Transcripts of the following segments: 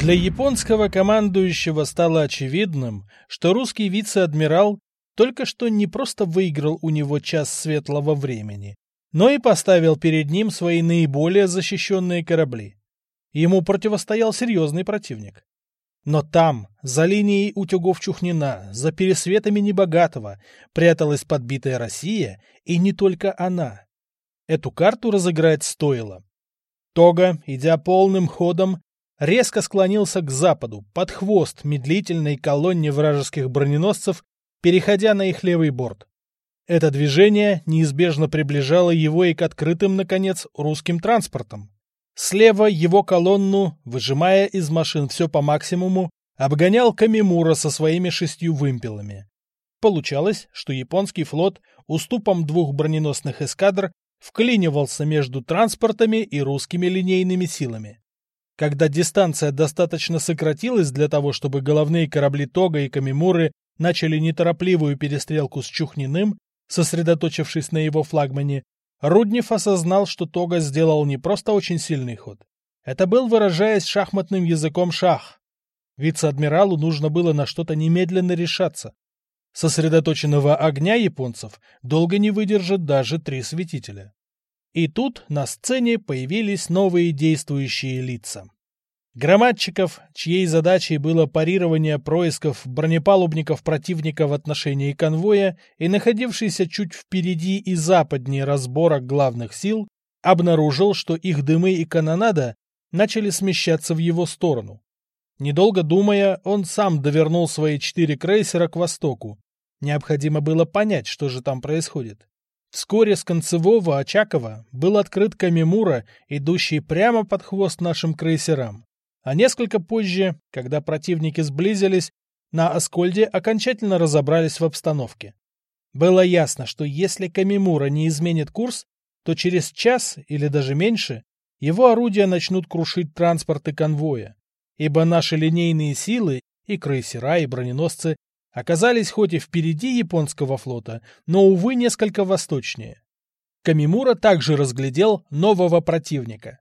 Для японского командующего стало очевидным, что русский вице-адмирал только что не просто выиграл у него час светлого времени, но и поставил перед ним свои наиболее защищенные корабли. Ему противостоял серьезный противник. Но там, за линией утюгов Чухнина, за пересветами Небогатого, пряталась подбитая Россия, и не только она. Эту карту разыграть стоило. Тога, идя полным ходом, резко склонился к западу, под хвост медлительной колонне вражеских броненосцев, переходя на их левый борт. Это движение неизбежно приближало его и к открытым, наконец, русским транспортам. Слева его колонну, выжимая из машин все по максимуму, обгонял Камимура со своими шестью вымпелами. Получалось, что японский флот уступом двух броненосных эскадр вклинивался между транспортами и русскими линейными силами. Когда дистанция достаточно сократилась для того, чтобы головные корабли Тога и Камимуры начали неторопливую перестрелку с Чухниным, сосредоточившись на его флагмане, Руднев осознал, что Тога сделал не просто очень сильный ход. Это был, выражаясь шахматным языком, шах. Вице-адмиралу нужно было на что-то немедленно решаться. Сосредоточенного огня японцев долго не выдержат даже три светителя. И тут на сцене появились новые действующие лица. Громадчиков, чьей задачей было парирование происков бронепалубников противника в отношении конвоя и находившийся чуть впереди и западнее разбора главных сил, обнаружил, что их дымы и канонада начали смещаться в его сторону. Недолго думая, он сам довернул свои четыре крейсера к востоку. Необходимо было понять, что же там происходит. Вскоре с концевого Очакова был открыт Камимура, идущий прямо под хвост нашим крейсерам. А несколько позже, когда противники сблизились, на Аскольде окончательно разобрались в обстановке. Было ясно, что если Камимура не изменит курс, то через час или даже меньше его орудия начнут крушить транспорты конвоя, ибо наши линейные силы и крейсера, и броненосцы оказались хоть и впереди японского флота, но, увы, несколько восточнее. Камимура также разглядел нового противника.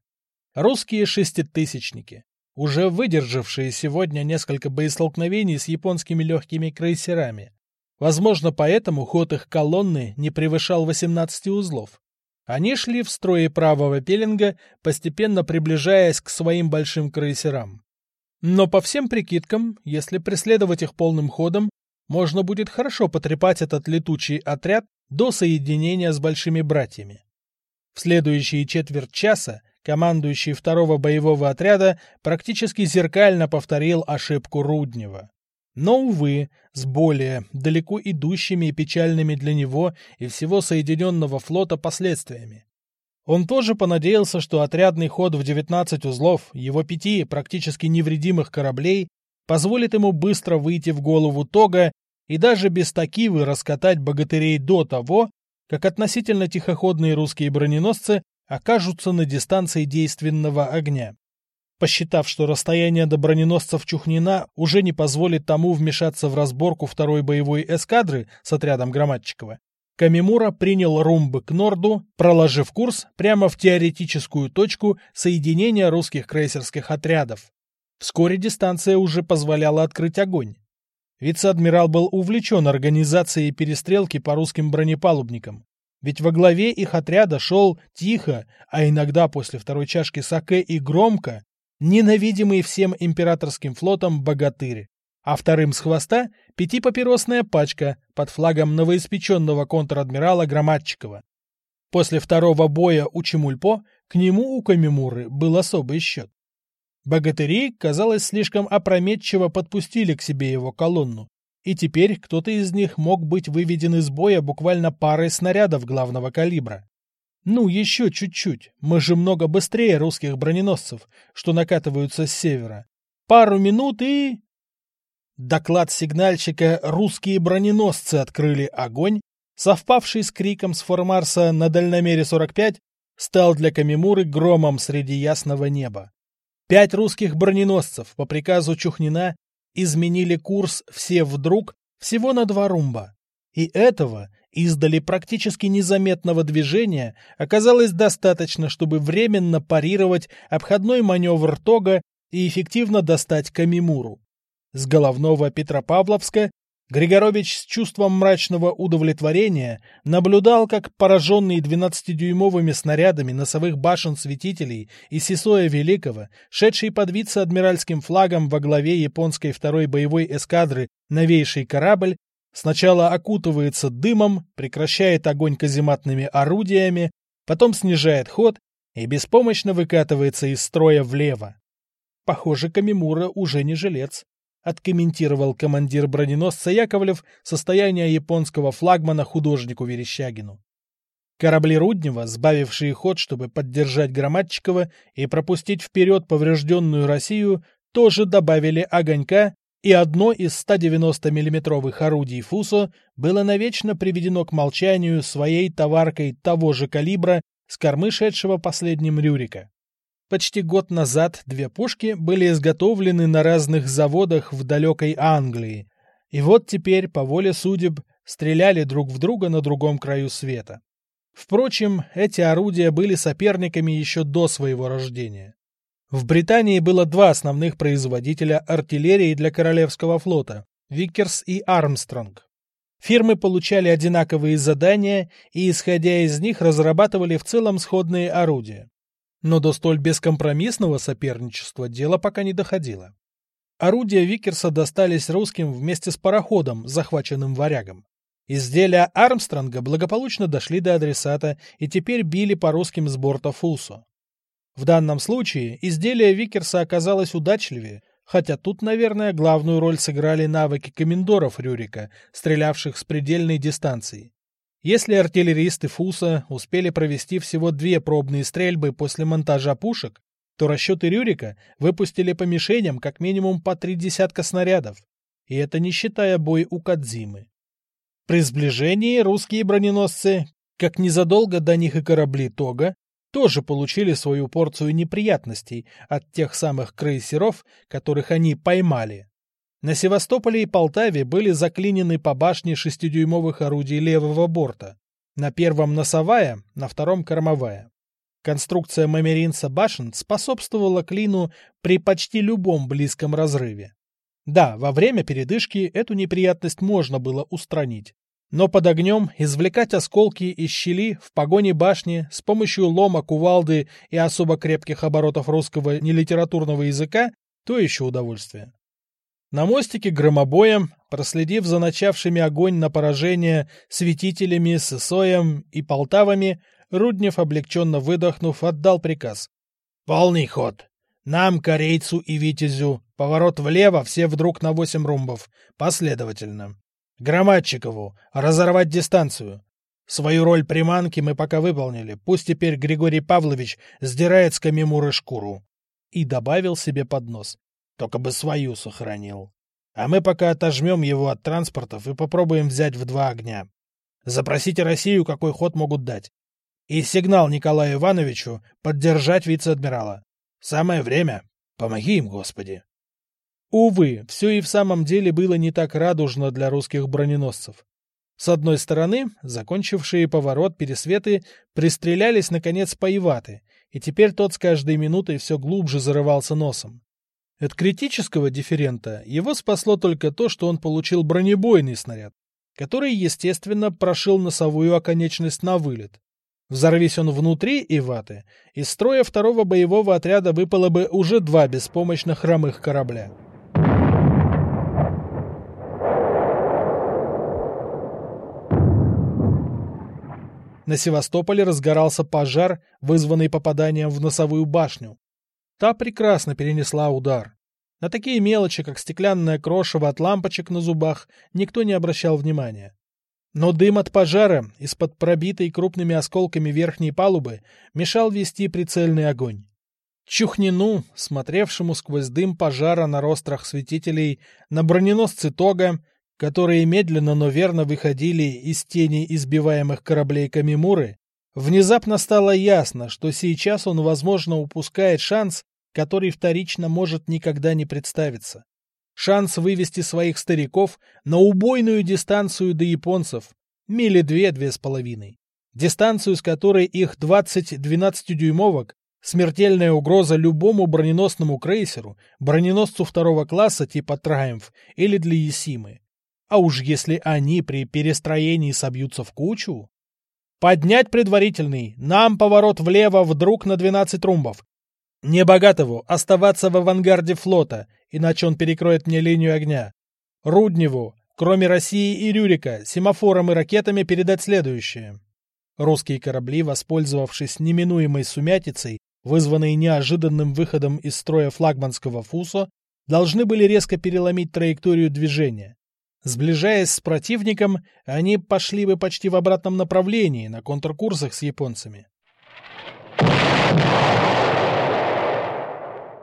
Русские шеститысячники уже выдержавшие сегодня несколько боестолкновений с японскими легкими крейсерами. Возможно, поэтому ход их колонны не превышал 18 узлов. Они шли в строе правого пеленга, постепенно приближаясь к своим большим крейсерам. Но по всем прикидкам, если преследовать их полным ходом, можно будет хорошо потрепать этот летучий отряд до соединения с большими братьями. В следующие четверть часа командующий второго боевого отряда практически зеркально повторил ошибку Руднева. Но, увы, с более далеко идущими и печальными для него и всего Соединенного флота последствиями. Он тоже понадеялся, что отрядный ход в 19 узлов его пяти практически невредимых кораблей позволит ему быстро выйти в голову Тога и даже без такивы раскатать богатырей до того, как относительно тихоходные русские броненосцы окажутся на дистанции действенного огня. Посчитав, что расстояние до броненосцев Чухнина уже не позволит тому вмешаться в разборку второй боевой эскадры с отрядом Громадчикова, Камимура принял румбы к норду, проложив курс прямо в теоретическую точку соединения русских крейсерских отрядов. Вскоре дистанция уже позволяла открыть огонь. Вице-адмирал был увлечен организацией перестрелки по русским бронепалубникам. Ведь во главе их отряда шел тихо, а иногда после второй чашки саке и громко, ненавидимый всем императорским флотом богатырь. А вторым с хвоста пятипапиросная пачка под флагом новоиспеченного контр-адмирала Громадчикова. После второго боя у Чемульпо к нему у Камимуры был особый счет. Богатыри, казалось, слишком опрометчиво подпустили к себе его колонну, и теперь кто-то из них мог быть выведен из боя буквально парой снарядов главного калибра. Ну, еще чуть-чуть, мы же много быстрее русских броненосцев, что накатываются с севера. Пару минут и... Доклад сигнальщика «Русские броненосцы открыли огонь», совпавший с криком с Формарса на дальномере 45, стал для Камимуры громом среди ясного неба. Пять русских броненосцев по приказу Чухнина изменили курс все вдруг всего на два румба. И этого, издали практически незаметного движения, оказалось достаточно, чтобы временно парировать обходной маневр Тога и эффективно достать Камимуру. С головного Петропавловска Григорович с чувством мрачного удовлетворения наблюдал, как пораженные 12-дюймовыми снарядами носовых башен светителей и Сисоя Великого, шедший под вице-адмиральским флагом во главе японской второй боевой эскадры новейший корабль, сначала окутывается дымом, прекращает огонь казематными орудиями, потом снижает ход и беспомощно выкатывается из строя влево. Похоже, Камимура уже не жилец откомментировал командир броненосца Яковлев состояние японского флагмана художнику Верещагину. Корабли Руднева, сбавившие ход, чтобы поддержать Громадчикова и пропустить вперед поврежденную Россию, тоже добавили огонька, и одно из 190 миллиметровых орудий «Фусо» было навечно приведено к молчанию своей товаркой того же калибра с кормы последним Рюрика. Почти год назад две пушки были изготовлены на разных заводах в далекой Англии, и вот теперь, по воле судеб, стреляли друг в друга на другом краю света. Впрочем, эти орудия были соперниками еще до своего рождения. В Британии было два основных производителя артиллерии для Королевского флота – Виккерс и Армстронг. Фирмы получали одинаковые задания и, исходя из них, разрабатывали в целом сходные орудия. Но до столь бескомпромиссного соперничества дело пока не доходило. Орудия Викерса достались русским вместе с пароходом, захваченным «Варягом». Изделия Армстронга благополучно дошли до адресата и теперь били по русским с борта Фулсо. В данном случае изделие Викерса оказалось удачливее, хотя тут, наверное, главную роль сыграли навыки комендоров Рюрика, стрелявших с предельной дистанции. Если артиллеристы Фуса успели провести всего две пробные стрельбы после монтажа пушек, то расчеты Рюрика выпустили по мишеням как минимум по три десятка снарядов, и это не считая бой у Кадзимы. При сближении русские броненосцы, как незадолго до них и корабли Тога, тоже получили свою порцию неприятностей от тех самых крейсеров, которых они поймали. На Севастополе и Полтаве были заклинены по башне шестидюймовых орудий левого борта. На первом носовая, на втором кормовая. Конструкция мамеринца башен способствовала клину при почти любом близком разрыве. Да, во время передышки эту неприятность можно было устранить. Но под огнем извлекать осколки из щели в погоне башни с помощью лома, кувалды и особо крепких оборотов русского нелитературного языка – то еще удовольствие. На мостике громобоем, проследив за начавшими огонь на поражение светителями, Сысоем и Полтавами, Руднев, облегченно выдохнув, отдал приказ. «Полный ход! Нам, корейцу и витязю, поворот влево, все вдруг на восемь румбов, последовательно. Громадчикову, разорвать дистанцию. Свою роль приманки мы пока выполнили, пусть теперь Григорий Павлович сдирает с Камимуры шкуру». И добавил себе под нос. Только бы свою сохранил. А мы пока отожмем его от транспортов и попробуем взять в два огня. Запросите Россию, какой ход могут дать. И сигнал Николаю Ивановичу поддержать вице-адмирала. Самое время. Помоги им, Господи. Увы, все и в самом деле было не так радужно для русских броненосцев. С одной стороны, закончившие поворот пересветы пристрелялись, наконец, по Иваты, и теперь тот с каждой минутой все глубже зарывался носом. От критического дифферента его спасло только то, что он получил бронебойный снаряд, который, естественно, прошил носовую оконечность на вылет. Взорвись он внутри Иваты, из строя второго боевого отряда выпало бы уже два беспомощно хромых корабля. На Севастополе разгорался пожар, вызванный попаданием в носовую башню. Та прекрасно перенесла удар. На такие мелочи, как стеклянное крошево от лампочек на зубах, никто не обращал внимания. Но дым от пожара из-под пробитой крупными осколками верхней палубы мешал вести прицельный огонь. Чухнину, смотревшему сквозь дым пожара на рострах светителей, на броненосцы Тога, которые медленно, но верно выходили из тени избиваемых кораблей Камимуры, внезапно стало ясно, что сейчас он, возможно, упускает шанс который вторично может никогда не представиться. Шанс вывести своих стариков на убойную дистанцию до японцев, мили две-две с половиной. Дистанцию, с которой их 20 12-дюймовок Смертельная угроза любому броненосному крейсеру, броненосцу второго класса типа «Траймф» или для Есимы. А уж если они при перестроении собьются в кучу... Поднять предварительный, нам поворот влево вдруг на 12 румбов. Небогатову оставаться в авангарде флота, иначе он перекроет мне линию огня. Рудневу, кроме России и Рюрика, семафором и ракетами передать следующее. Русские корабли, воспользовавшись неминуемой сумятицей, вызванной неожиданным выходом из строя флагманского фусо, должны были резко переломить траекторию движения. Сближаясь с противником, они пошли бы почти в обратном направлении, на контркурсах с японцами.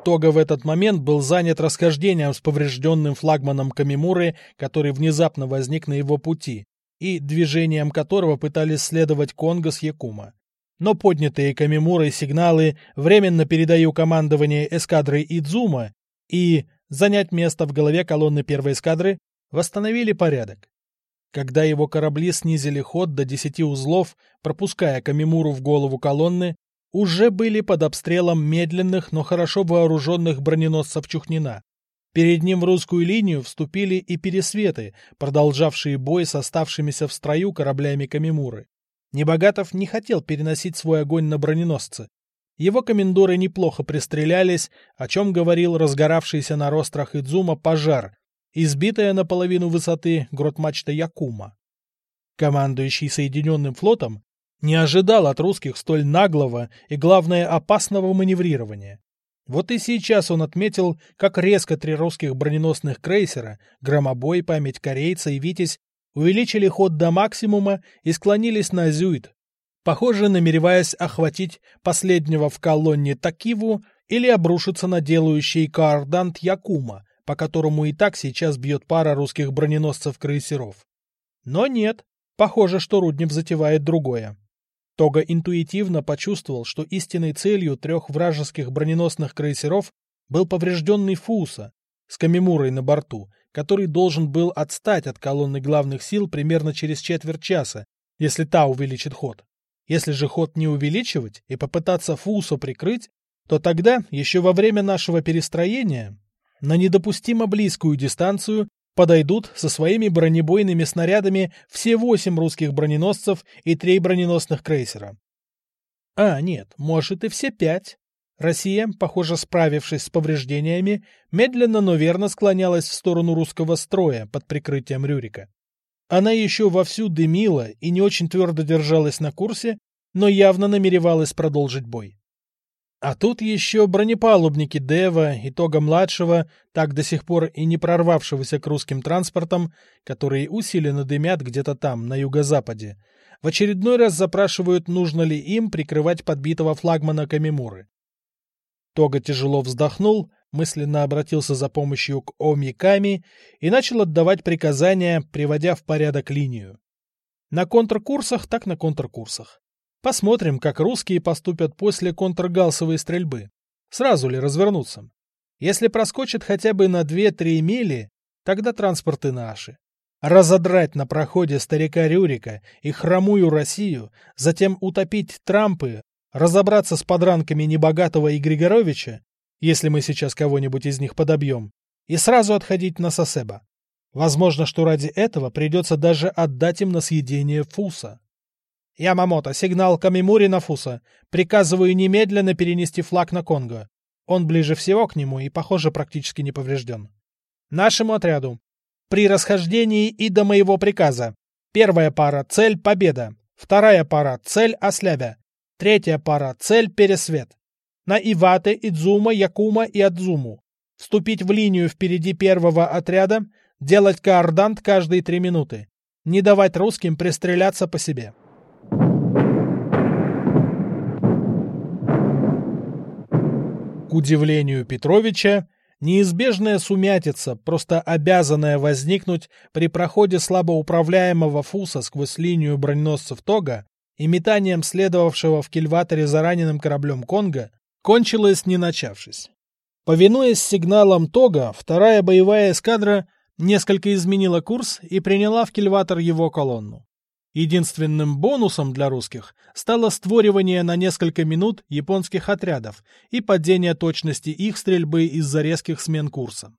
Тога в этот момент был занят расхождением с поврежденным флагманом Камимуры, который внезапно возник на его пути, и движением которого пытались следовать Конго с Якума. Но поднятые Камимурой сигналы временно передаю командование эскадрой Идзума и занять место в голове колонны первой эскадры восстановили порядок. Когда его корабли снизили ход до 10 узлов, пропуская Камимуру в голову колонны, уже были под обстрелом медленных, но хорошо вооруженных броненосцев Чухнина. Перед ним в русскую линию вступили и пересветы, продолжавшие бой с оставшимися в строю кораблями Камимуры. Небогатов не хотел переносить свой огонь на броненосцы. Его комендоры неплохо пристрелялись, о чем говорил разгоравшийся на рострах Идзума пожар, избитая наполовину высоты грот-мачта Якума. Командующий Соединенным флотом не ожидал от русских столь наглого и, главное, опасного маневрирования. Вот и сейчас он отметил, как резко три русских броненосных крейсера, Громобой, Память Корейца и Витязь, увеличили ход до максимума и склонились на Зюит, похоже, намереваясь охватить последнего в колонне Такиву или обрушиться на делающий Каардант Якума, по которому и так сейчас бьет пара русских броненосцев-крейсеров. Но нет, похоже, что Руднев затевает другое. Тога интуитивно почувствовал, что истинной целью трех вражеских броненосных крейсеров был поврежденный Фуса с Камимурой на борту, который должен был отстать от колонны главных сил примерно через четверть часа, если та увеличит ход. Если же ход не увеличивать и попытаться Фусу прикрыть, то тогда, еще во время нашего перестроения, на недопустимо близкую дистанцию подойдут со своими бронебойными снарядами все восемь русских броненосцев и три броненосных крейсера. А, нет, может и все пять. Россия, похоже, справившись с повреждениями, медленно, но верно склонялась в сторону русского строя под прикрытием Рюрика. Она еще вовсю дымила и не очень твердо держалась на курсе, но явно намеревалась продолжить бой. А тут еще бронепалубники Дева и Тога-младшего, так до сих пор и не прорвавшегося к русским транспортам, которые усиленно дымят где-то там, на юго-западе, в очередной раз запрашивают, нужно ли им прикрывать подбитого флагмана Камимуры. Тога тяжело вздохнул, мысленно обратился за помощью к Омиками и начал отдавать приказания, приводя в порядок линию. На контркурсах так на контркурсах. Посмотрим, как русские поступят после контргалсовой стрельбы. Сразу ли развернуться? Если проскочат хотя бы на 2-3 мили, тогда транспорты наши. Разодрать на проходе старика Рюрика и хромую Россию, затем утопить Трампы, разобраться с подранками небогатого и Григоровича, если мы сейчас кого-нибудь из них подобьем, и сразу отходить на Сосеба. Возможно, что ради этого придется даже отдать им на съедение Фуса. Ямамото, сигнал Камимури на Фуса. Приказываю немедленно перенести флаг на Конго. Он ближе всего к нему и, похоже, практически не поврежден. Нашему отряду. При расхождении и до моего приказа. Первая пара – цель победа. Вторая пара – цель ослябя. Третья пара – цель пересвет. На Ивате, Идзума, Якума и Адзуму. Вступить в линию впереди первого отряда, делать коордант каждые три минуты. Не давать русским пристреляться по себе. К удивлению Петровича, неизбежная сумятица, просто обязанная возникнуть при проходе слабоуправляемого фуса сквозь линию броненосцев Тога и метанием следовавшего в кильваторе за раненым кораблем Конга, кончилась не начавшись. Повинуясь сигналам Тога, вторая боевая эскадра несколько изменила курс и приняла в кильватор его колонну. Единственным бонусом для русских стало створивание на несколько минут японских отрядов и падение точности их стрельбы из-за резких смен курса.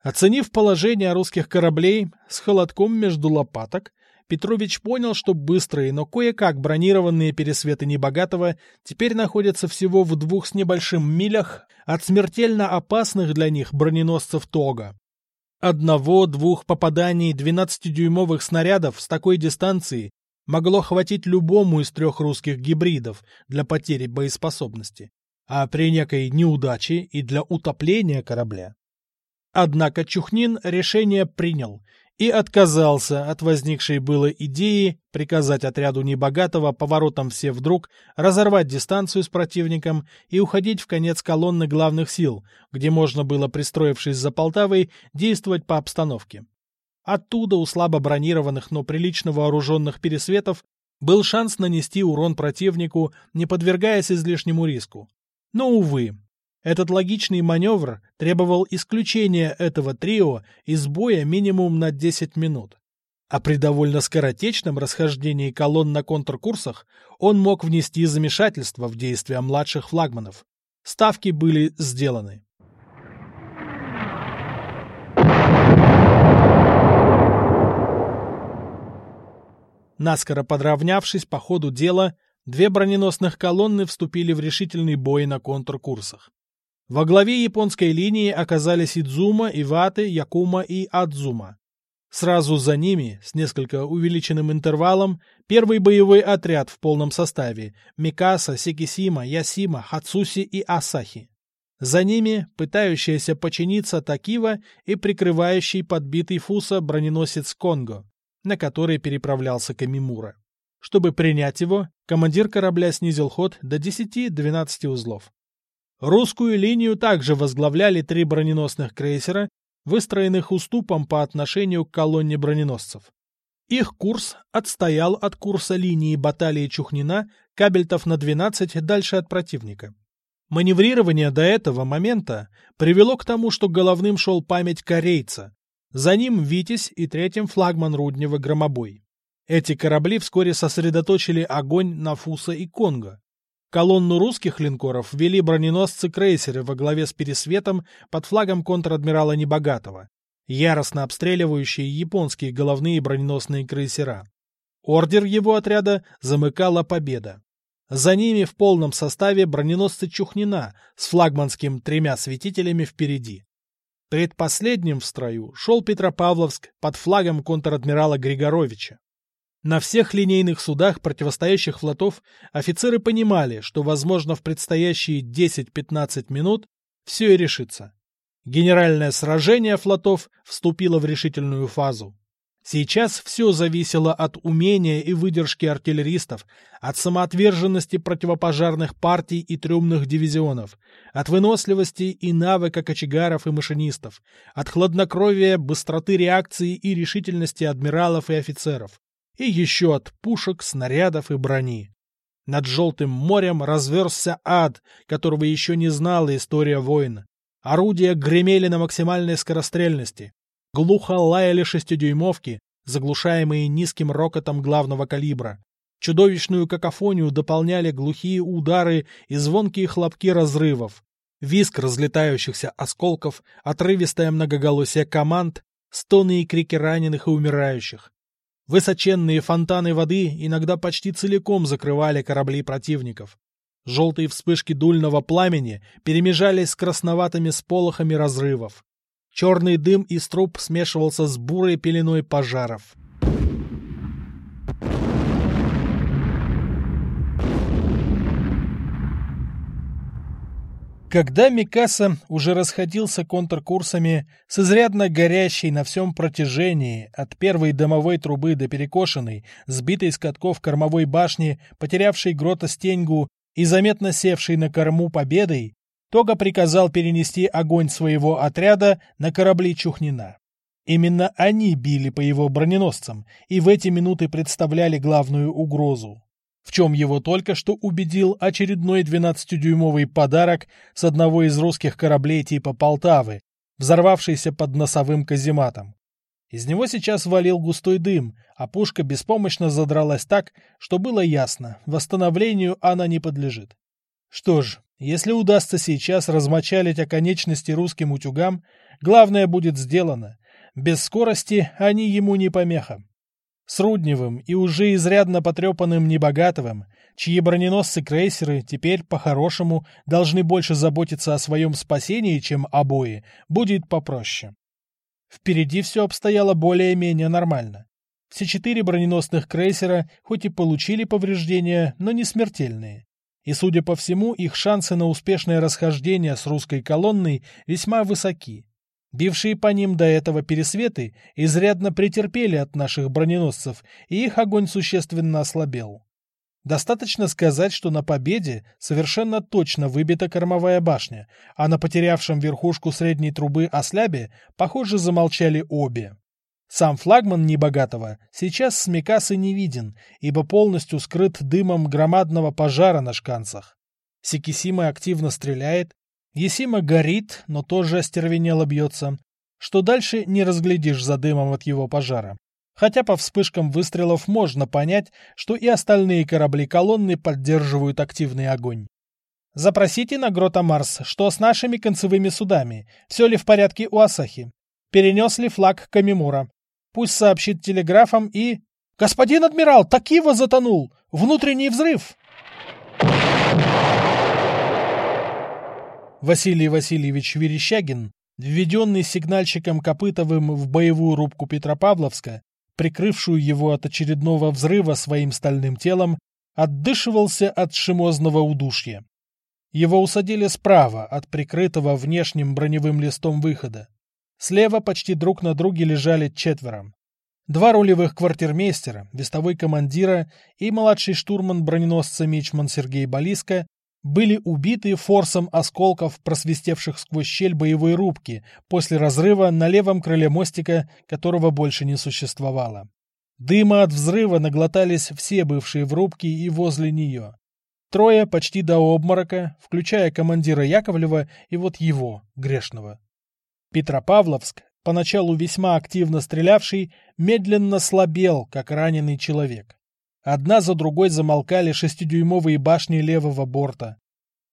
Оценив положение русских кораблей с холодком между лопаток, Петрович понял, что быстрые, но кое-как бронированные пересветы Небогатого теперь находятся всего в двух с небольшим милях от смертельно опасных для них броненосцев Тога. Одного-двух попаданий 12-дюймовых снарядов с такой дистанции могло хватить любому из трех русских гибридов для потери боеспособности, а при некой неудаче и для утопления корабля. Однако Чухнин решение принял и отказался от возникшей было идеи приказать отряду Небогатого поворотом все вдруг разорвать дистанцию с противником и уходить в конец колонны главных сил, где можно было, пристроившись за Полтавой, действовать по обстановке. Оттуда у слабо бронированных, но прилично вооруженных пересветов был шанс нанести урон противнику, не подвергаясь излишнему риску. Но, увы, этот логичный маневр требовал исключения этого трио из боя минимум на 10 минут. А при довольно скоротечном расхождении колонн на контркурсах он мог внести замешательство в действия младших флагманов. Ставки были сделаны. Наскоро подравнявшись по ходу дела, две броненосных колонны вступили в решительный бой на контркурсах. Во главе японской линии оказались Идзума, Иваты, Якума и Адзума. Сразу за ними, с несколько увеличенным интервалом, первый боевой отряд в полном составе – Микаса, Секисима, Ясима, Хацуси и Асахи. За ними пытающаяся починиться Такива и прикрывающий подбитый Фуса броненосец Конго, на который переправлялся Камимура. Чтобы принять его, командир корабля снизил ход до 10-12 узлов. Русскую линию также возглавляли три броненосных крейсера, выстроенных уступом по отношению к колонне броненосцев. Их курс отстоял от курса линии баталии Чухнина кабельтов на 12 дальше от противника. Маневрирование до этого момента привело к тому, что головным шел память корейца, за ним «Витязь» и третьим флагман Руднева «Громобой». Эти корабли вскоре сосредоточили огонь на Фуса и Конго. Колонну русских линкоров вели броненосцы-крейсеры во главе с Пересветом под флагом контр-адмирала Небогатого, яростно обстреливающие японские головные броненосные крейсера. Ордер его отряда замыкала победа. За ними в полном составе броненосцы Чухнина с флагманским тремя светителями впереди. Предпоследним в строю шел Петропавловск под флагом контр-адмирала Григоровича. На всех линейных судах противостоящих флотов офицеры понимали, что, возможно, в предстоящие 10-15 минут все и решится. Генеральное сражение флотов вступило в решительную фазу. Сейчас все зависело от умения и выдержки артиллеристов, от самоотверженности противопожарных партий и трюмных дивизионов, от выносливости и навыка кочегаров и машинистов, от хладнокровия, быстроты реакции и решительности адмиралов и офицеров и еще от пушек, снарядов и брони. Над Желтым морем разверзся ад, которого еще не знала история войн. Орудия гремели на максимальной скорострельности. Глухо лаяли шестидюймовки, заглушаемые низким рокотом главного калибра. Чудовищную какофонию дополняли глухие удары и звонкие хлопки разрывов. Виск разлетающихся осколков, отрывистое многоголосие команд, стоны и крики раненых и умирающих. Высоченные фонтаны воды иногда почти целиком закрывали корабли противников. Желтые вспышки дульного пламени перемежались с красноватыми сполохами разрывов. Черный дым из труб смешивался с бурой пеленой пожаров. Когда Микаса уже расходился контркурсами с изрядно горящей на всем протяжении от первой дымовой трубы до перекошенной, сбитой с катков кормовой башни, потерявшей грота стеньгу и заметно севшей на корму победой, Тога приказал перенести огонь своего отряда на корабли Чухнина. Именно они били по его броненосцам и в эти минуты представляли главную угрозу в чем его только что убедил очередной 12-дюймовый подарок с одного из русских кораблей типа «Полтавы», взорвавшийся под носовым казематом. Из него сейчас валил густой дым, а пушка беспомощно задралась так, что было ясно, восстановлению она не подлежит. Что ж, если удастся сейчас размочалить оконечности русским утюгам, главное будет сделано. Без скорости они ему не помеха. С Рудневым и уже изрядно потрепанным Небогатовым, чьи броненосцы-крейсеры теперь, по-хорошему, должны больше заботиться о своем спасении, чем обои, будет попроще. Впереди все обстояло более-менее нормально. Все четыре броненосных крейсера хоть и получили повреждения, но не смертельные. И, судя по всему, их шансы на успешное расхождение с русской колонной весьма высоки. Бившие по ним до этого пересветы изрядно претерпели от наших броненосцев, и их огонь существенно ослабел. Достаточно сказать, что на победе совершенно точно выбита кормовая башня, а на потерявшем верхушку средней трубы ослябе, похоже, замолчали обе. Сам флагман Небогатого сейчас с Микасы не виден, ибо полностью скрыт дымом громадного пожара на шканцах. Сикисима активно стреляет, Есима горит, но тоже остервенело бьется, что дальше не разглядишь за дымом от его пожара хотя по вспышкам выстрелов можно понять, что и остальные корабли колонны поддерживают активный огонь. Запросите на Грота Марс, что с нашими концевыми судами, все ли в порядке у Асахи, перенес ли флаг Камимура. Пусть сообщит телеграфом и... «Господин адмирал, Такива затонул! Внутренний взрыв!» Василий Васильевич Верещагин, введенный сигнальщиком Копытовым в боевую рубку Петропавловска, прикрывшую его от очередного взрыва своим стальным телом, отдышивался от шимозного удушья. Его усадили справа от прикрытого внешним броневым листом выхода. Слева почти друг на друге лежали четверо. Два рулевых квартирмейстера, вестовой командира и младший штурман броненосца Мичман Сергей Балиска были убиты форсом осколков, просвистевших сквозь щель боевой рубки после разрыва на левом крыле мостика, которого больше не существовало. Дыма от взрыва наглотались все бывшие в рубке и возле нее. Трое почти до обморока, включая командира Яковлева и вот его, грешного. Петропавловск, поначалу весьма активно стрелявший, медленно слабел, как раненый человек. Одна за другой замолкали шестидюймовые башни левого борта.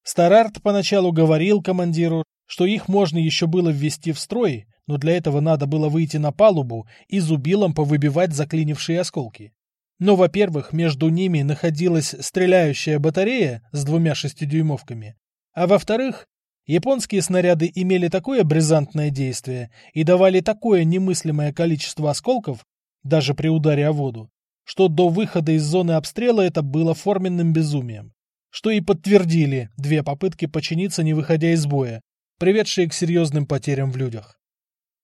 Старарт поначалу говорил командиру, что их можно еще было ввести в строй, но для этого надо было выйти на палубу и зубилом повыбивать заклинившие осколки. Но, во-первых, между ними находилась стреляющая батарея с двумя шестидюймовками, а во-вторых, японские снаряды имели такое бризантное действие и давали такое немыслимое количество осколков, даже при ударе о воду, что до выхода из зоны обстрела это было форменным безумием, что и подтвердили две попытки починиться, не выходя из боя, приведшие к серьезным потерям в людях.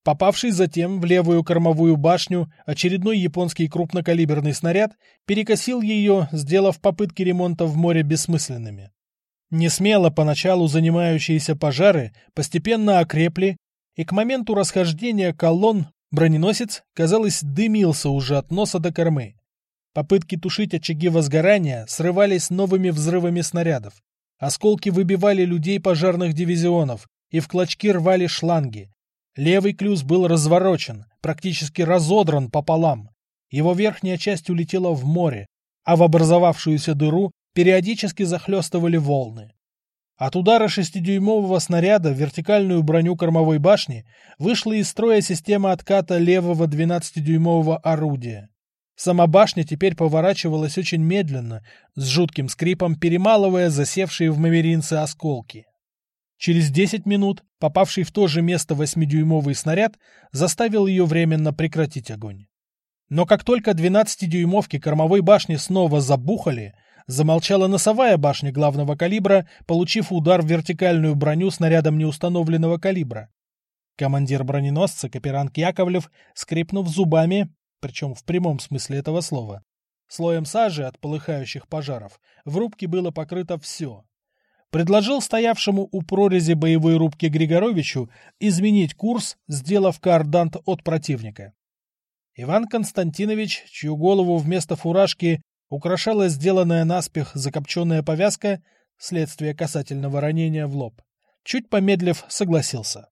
Попавший затем в левую кормовую башню очередной японский крупнокалиберный снаряд перекосил ее, сделав попытки ремонта в море бессмысленными. Несмело поначалу занимающиеся пожары постепенно окрепли, и к моменту расхождения колонн броненосец, казалось, дымился уже от носа до кормы. Попытки тушить очаги возгорания срывались новыми взрывами снарядов. Осколки выбивали людей пожарных дивизионов и в клочки рвали шланги. Левый клюз был разворочен, практически разодран пополам. Его верхняя часть улетела в море, а в образовавшуюся дыру периодически захлестывали волны. От удара шестидюймового снаряда в вертикальную броню кормовой башни вышла из строя система отката левого 12-дюймового орудия. Сама башня теперь поворачивалась очень медленно, с жутким скрипом перемалывая засевшие в маверинце осколки. Через десять минут попавший в то же место восьмидюймовый снаряд заставил ее временно прекратить огонь. Но как только 12-дюймовки кормовой башни снова забухали, замолчала носовая башня главного калибра, получив удар в вертикальную броню снарядом неустановленного калибра. Командир броненосца Каперанг Яковлев, скрипнув зубами, причем в прямом смысле этого слова. Слоем сажи от полыхающих пожаров в рубке было покрыто все. Предложил стоявшему у прорези боевой рубки Григоровичу изменить курс, сделав кардант от противника. Иван Константинович, чью голову вместо фуражки украшала сделанная наспех закопченная повязка, следствие касательного ранения в лоб, чуть помедлив согласился.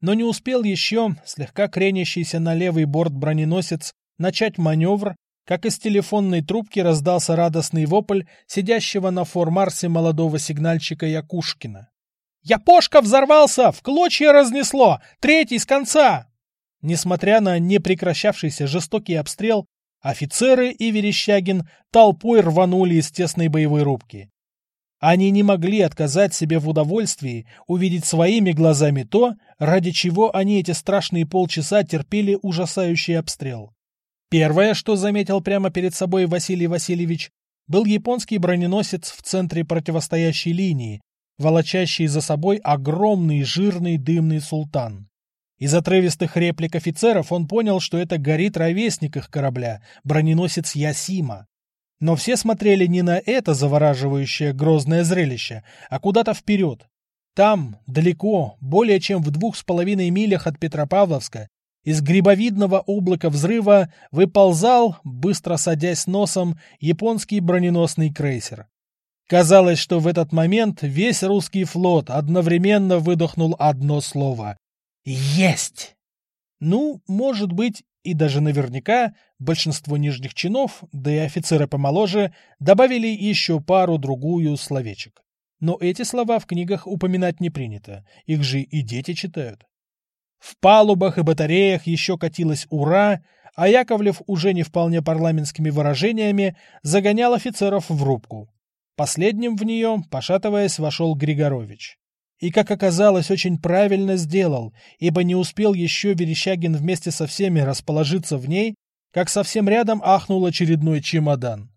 Но не успел еще, слегка кренящийся на левый борт броненосец, начать маневр, как из телефонной трубки раздался радостный вопль сидящего на фор-марсе молодого сигнальщика Якушкина. «Япошка взорвался! В клочья разнесло! Третий с конца!» Несмотря на непрекращавшийся жестокий обстрел, офицеры и Верещагин толпой рванули из тесной боевой рубки. Они не могли отказать себе в удовольствии увидеть своими глазами то, ради чего они эти страшные полчаса терпели ужасающий обстрел. Первое, что заметил прямо перед собой Василий Васильевич, был японский броненосец в центре противостоящей линии, волочащий за собой огромный жирный дымный султан. Из отрывистых реплик офицеров он понял, что это горит ровесник их корабля, броненосец Ясима. Но все смотрели не на это завораживающее грозное зрелище, а куда-то вперед. Там, далеко, более чем в двух с половиной милях от Петропавловска, из грибовидного облака взрыва выползал, быстро садясь носом, японский броненосный крейсер. Казалось, что в этот момент весь русский флот одновременно выдохнул одно слово есть! Ну, может быть, и даже наверняка большинство нижних чинов, да и офицеры помоложе, добавили еще пару-другую словечек. Но эти слова в книгах упоминать не принято, их же и дети читают. В палубах и батареях еще катилось «Ура!», а Яковлев уже не вполне парламентскими выражениями загонял офицеров в рубку. Последним в нее, пошатываясь, вошел Григорович. И, как оказалось, очень правильно сделал, ибо не успел еще Верещагин вместе со всеми расположиться в ней, как совсем рядом ахнул очередной чемодан.